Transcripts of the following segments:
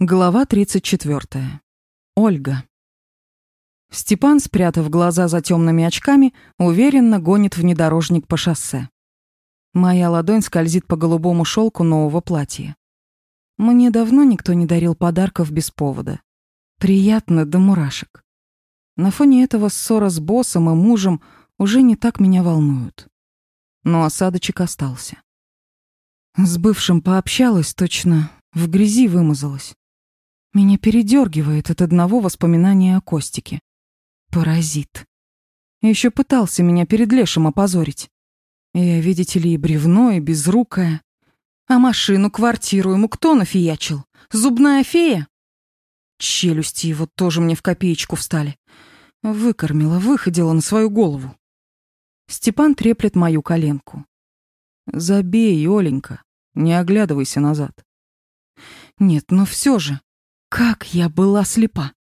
Глава 34. Ольга. Степан, спрятав глаза за темными очками, уверенно гонит внедорожник по шоссе. Моя ладонь скользит по голубому шелку нового платья. Мне давно никто не дарил подарков без повода. Приятно до мурашек. На фоне этого ссора с боссом и мужем уже не так меня волнуют. Но осадочек остался. С бывшим пообщалась, точно в грязи вымазалась. Меня передергивает от одного воспоминания о Костике. Паразит. Еще пытался меня перед Лешем опозорить. Я, видите ли, и бревно, и безрукая. А машину, квартиру ему кто нафиячил? Зубная фея? Челюсти его тоже мне в копеечку встали. Выкормила, выходила на свою голову. Степан треплет мою коленку. Забей, Оленька, не оглядывайся назад. Нет, но все же, как я была слепа.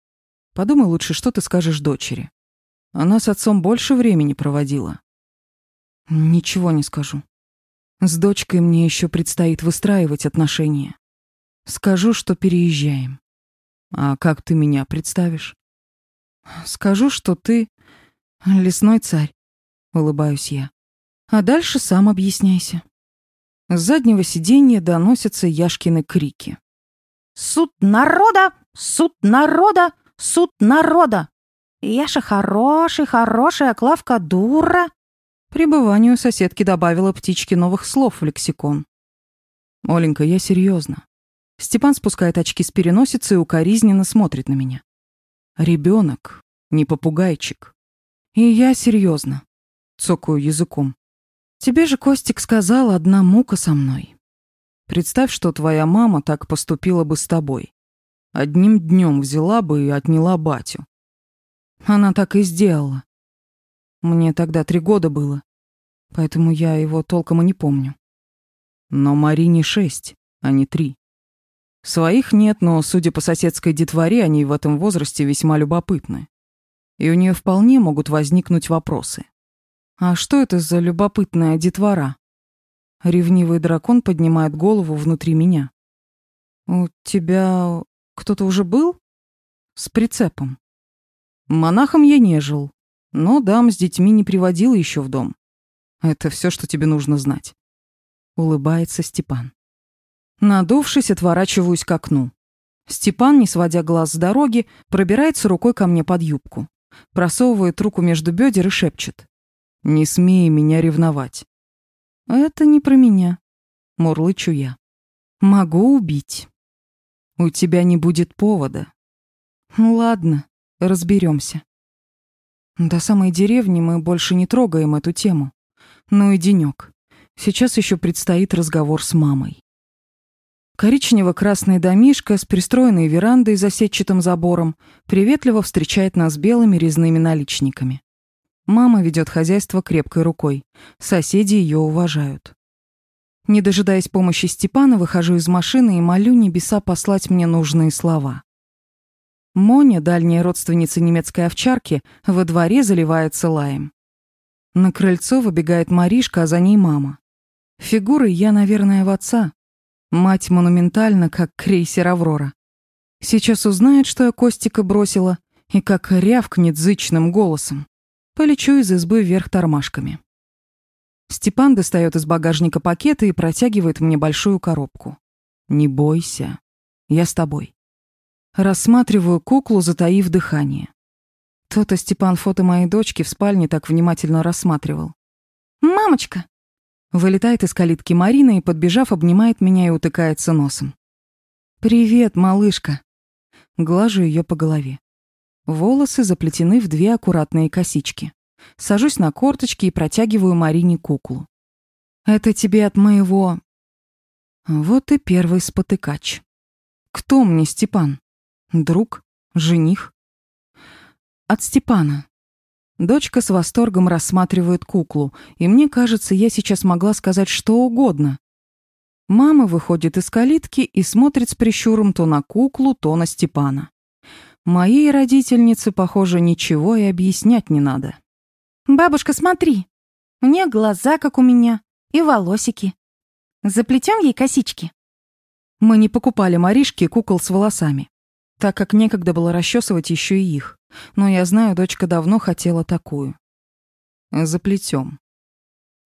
Подумай лучше, что ты скажешь дочери. Она с отцом больше времени проводила. Ничего не скажу. С дочкой мне еще предстоит выстраивать отношения. Скажу, что переезжаем. А как ты меня представишь? Скажу, что ты лесной царь, улыбаюсь я. А дальше сам объясняйся. С заднего сиденья доносятся Яшкины крики. Суд народа! Суд народа! Суд народа! Яша хороший, хорошая, Клавка дура. Прибыванию соседки добавила птички новых слов в лексикон. Оленька, я серьезно. Степан спускает очки с переносицы и укоризненно смотрит на меня. Ребенок, не попугайчик. И я серьезно. Цокаю языком. Тебе же Костик сказал, одна мука со мной. Представь, что твоя мама так поступила бы с тобой. Одним днем взяла бы и отняла батю. Она так и сделала. Мне тогда три года было, поэтому я его толком и не помню. Но Марине шесть, а не три. Своих нет, но, судя по соседской детворе, они в этом возрасте весьма любопытны. И у нее вполне могут возникнуть вопросы. А что это за любопытная детвора? Ревнивый дракон поднимает голову внутри меня. «У тебя кто-то уже был?» «С прицепом». «Монахом я не жил, но дам с детьми не приводил еще в дом. Это все, что тебе нужно знать». Улыбается Степан. Надувшись, отворачиваюсь к окну. Степан, не сводя глаз с дороги, пробирается рукой ко мне под юбку, просовывает руку между бедер и шепчет. «Не смей меня ревновать. Это не про меня, мурлычу я. Могу убить. У тебя не будет повода. Ладно, разберемся. До самой деревни мы больше не трогаем эту тему. Ну и денек. Сейчас еще предстоит разговор с мамой. Коричнево-красный домишка с пристроенной верандой за сетчатым забором приветливо встречает нас белыми резными наличниками. Мама ведет хозяйство крепкой рукой. Соседи ее уважают. Не дожидаясь помощи Степана, выхожу из машины и молю небеса послать мне нужные слова. Моня, дальняя родственница немецкой овчарки, во дворе заливается лаем. На крыльцо выбегает Маришка, а за ней мама. Фигурой я, наверное, в отца. Мать монументальна, как крейсер «Аврора». Сейчас узнает, что я Костика бросила, и как рявкнет зычным голосом. Полечу из избы вверх тормашками. Степан достает из багажника пакеты и протягивает мне большую коробку. «Не бойся, я с тобой». Рассматриваю куклу, затаив дыхание. То-то Степан фото моей дочки в спальне так внимательно рассматривал. «Мамочка!» Вылетает из калитки Марина и, подбежав, обнимает меня и утыкается носом. «Привет, малышка!» Глажу ее по голове. Волосы заплетены в две аккуратные косички. Сажусь на корточки и протягиваю Марине куклу. «Это тебе от моего...» Вот и первый спотыкач. Кто мне Степан? Друг? Жених? От Степана. Дочка с восторгом рассматривает куклу, и мне кажется, я сейчас могла сказать что угодно. Мама выходит из калитки и смотрит с прищуром то на куклу, то на Степана. Моей родительнице, похоже, ничего и объяснять не надо. «Бабушка, смотри, у нее глаза, как у меня, и волосики. Заплетем ей косички?» Мы не покупали Маришке кукол с волосами, так как некогда было расчесывать еще и их. Но я знаю, дочка давно хотела такую. Заплетем.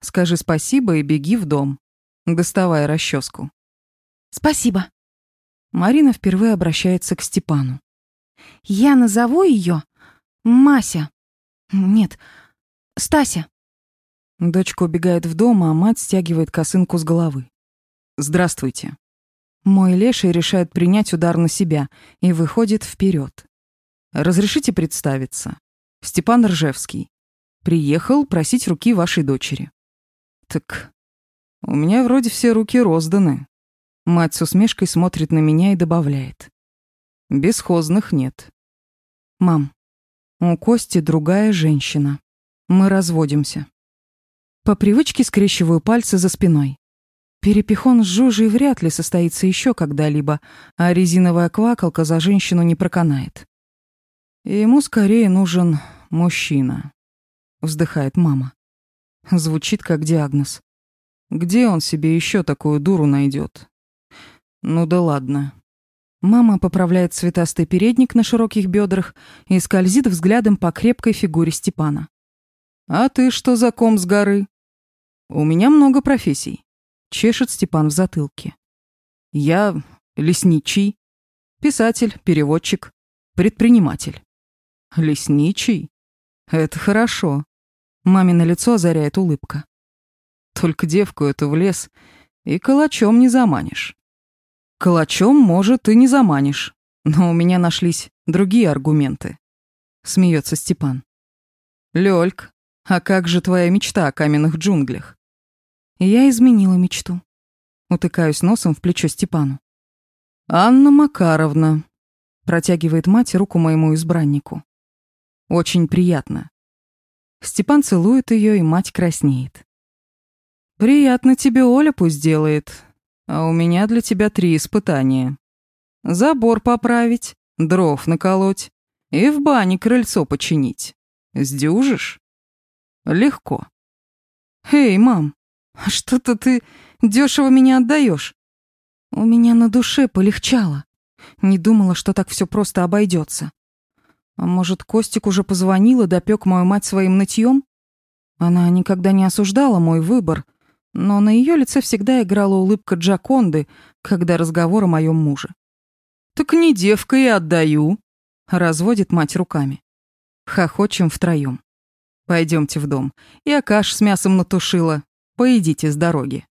Скажи спасибо и беги в дом, доставая расческу. Спасибо. Марина впервые обращается к Степану. Я назову ее Мася. Нет, Стася. Дочка убегает в дом, а мать стягивает косынку с головы. Здравствуйте. Мой леший решает принять удар на себя и выходит вперед. Разрешите представиться. Степан Ржевский. Приехал просить руки вашей дочери. Так у меня вроде все руки розданы. Мать с усмешкой смотрит на меня и добавляет. Бесхозных нет. Мам, у Кости другая женщина. Мы разводимся. По привычке скрещиваю пальцы за спиной. Перепихон с Жужей вряд ли состоится еще когда-либо, а резиновая квакалка за женщину не проканает. Ему скорее нужен мужчина, вздыхает мама. Звучит как диагноз. Где он себе еще такую дуру найдет? Ну да ладно. Мама поправляет цветастый передник на широких бедрах и скользит взглядом по крепкой фигуре Степана. «А ты что за ком с горы?» «У меня много профессий», — чешет Степан в затылке. «Я лесничий, писатель, переводчик, предприниматель». «Лесничий? Это хорошо». Мамино лицо озаряет улыбка. «Только девку эту в лес и калачом не заманишь». «Калачом, может, и не заманишь, но у меня нашлись другие аргументы», — смеется Степан. «Лёльк, а как же твоя мечта о каменных джунглях?» Я изменила мечту. Утыкаюсь носом в плечо Степану. «Анна Макаровна», — протягивает мать руку моему избраннику. «Очень приятно». Степан целует ее, и мать краснеет. «Приятно тебе Оля пусть делает, а у меня для тебя три испытания. Забор поправить, дров наколоть и в бане крыльцо починить. Сдюжишь?» «Легко». «Эй, мам, а что-то ты дешево меня отдаешь. У меня на душе полегчало. Не думала, что так все просто обойдется. А может, Костик уже позвонил и допек мою мать своим нытьем? Она никогда не осуждала мой выбор, но на ее лице всегда играла улыбка Джаконды, когда разговор о моем муже. «Так не девка и отдаю», — разводит мать руками. Хохочем втроем. Пойдемте в дом. Я каш с мясом натушила, Поедите с дороги.